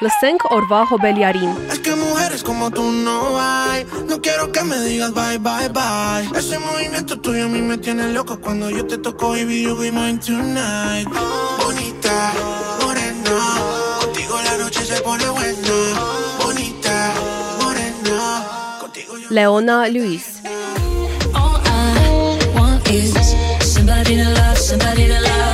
Lësenk Orva Hobeliarin. Es que mujeres como tú no hay, no quiero que me digas bye bye bye. Ese movimiento tuyo a mí me tiene loco cuando yo te toco y you be mine tonight. Bonita, morena, contigo la noche se pone buena. Bonita, morena, contigo yo... Leona Luis. All I want is somebody to love, somebody to love.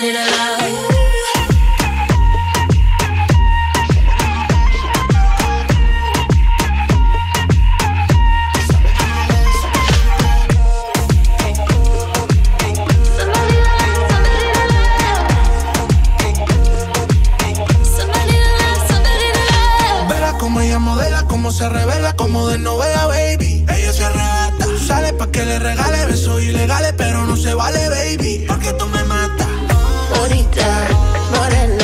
Vela como ella modela, como se revela, como de novela, baby. Ella se reata Tú sale pa' que le regale Besos ilegales, pero no se vale baby Porque tú me mata favorita, morena.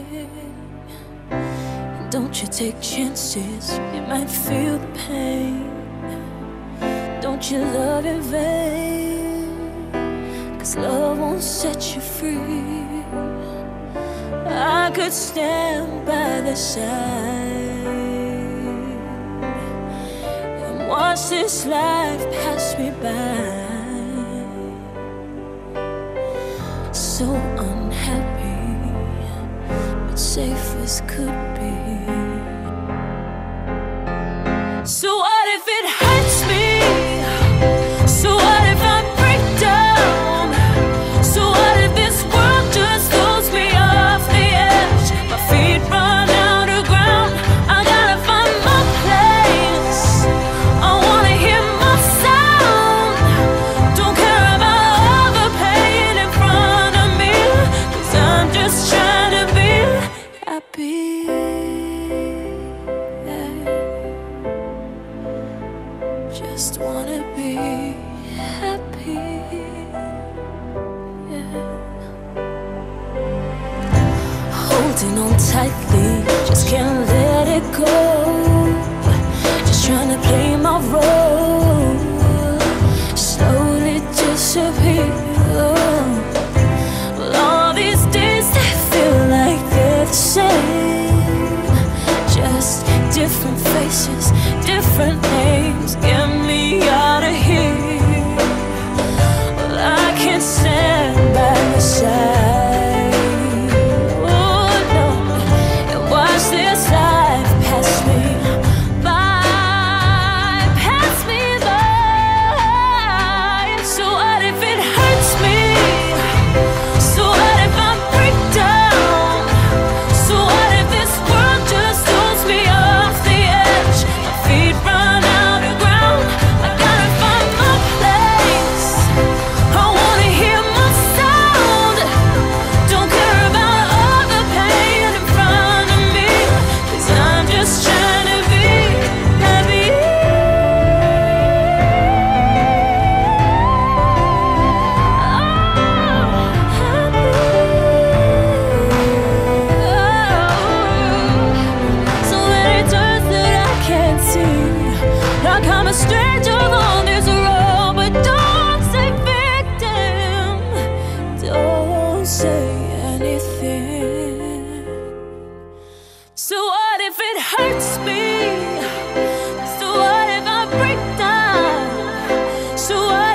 Everything. Don't you take chances, you might feel the pain. Don't you love in vain? Cause love won't set you free. I could stand by the side and watch this life pass me by. So safe as could be.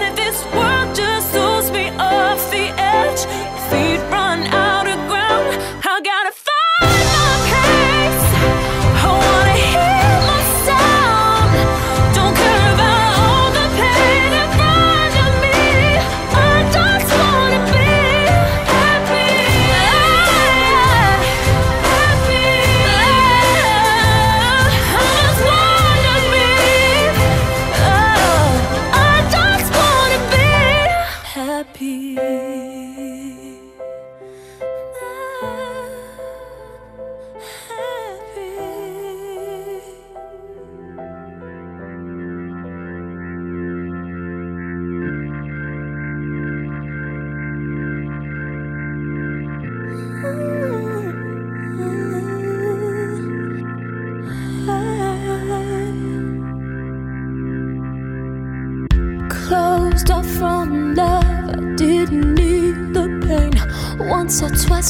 of this world.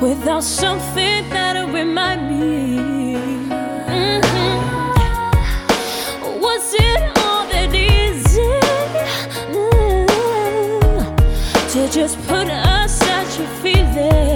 without something that'll remind me. Mm-hmm. Was it all that easy mm-hmm. to just put aside your feelings?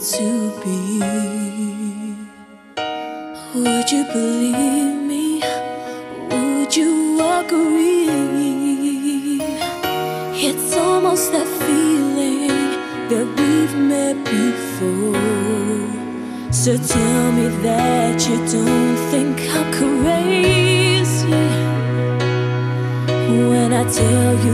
to be. Would you believe me? Would you agree? It's almost that feeling that we've met before. So tell me that you don't think I'm crazy when I tell you.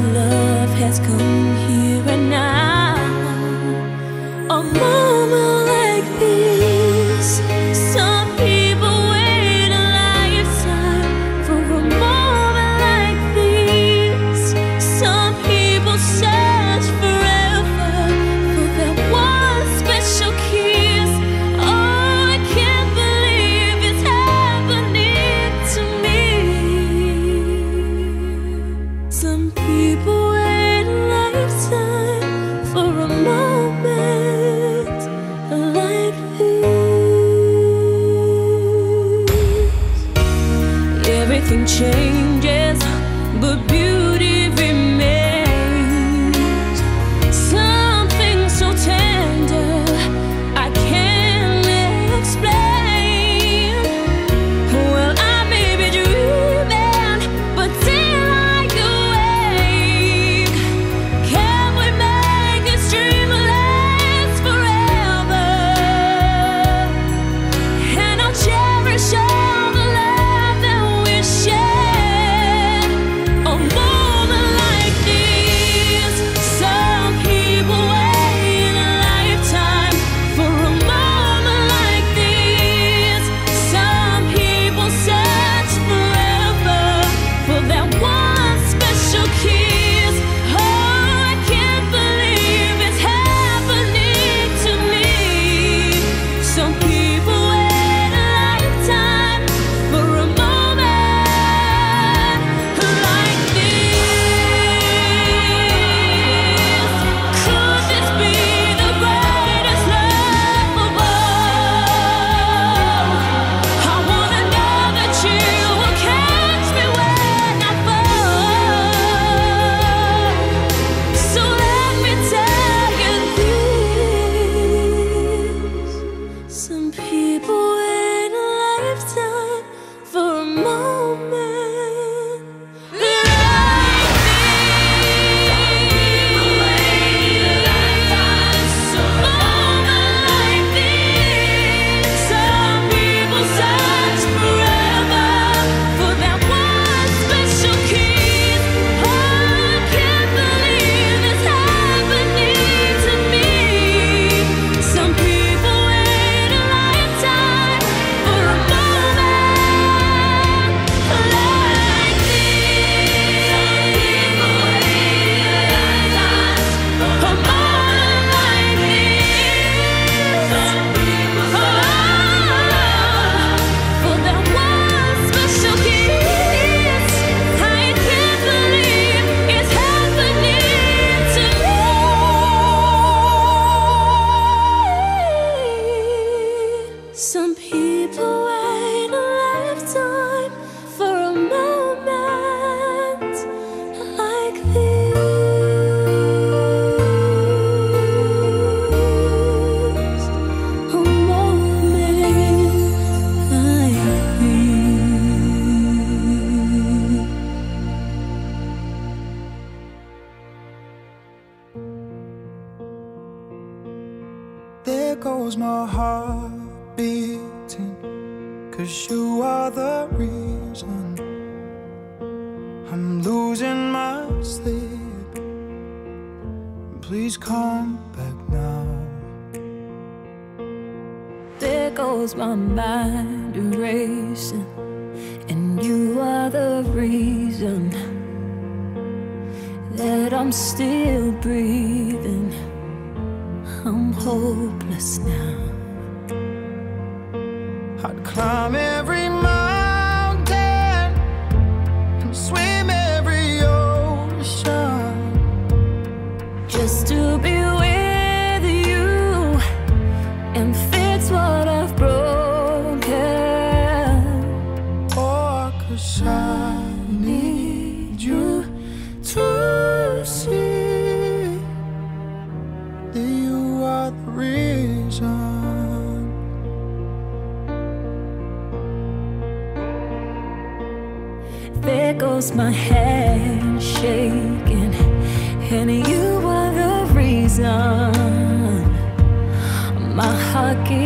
in my sleep. Please come back now. There goes my mind racing, and you are the reason that I'm still breathing. I'm hopeless now. I'd climb in. my head shaking, and you are the reason my heart keeps.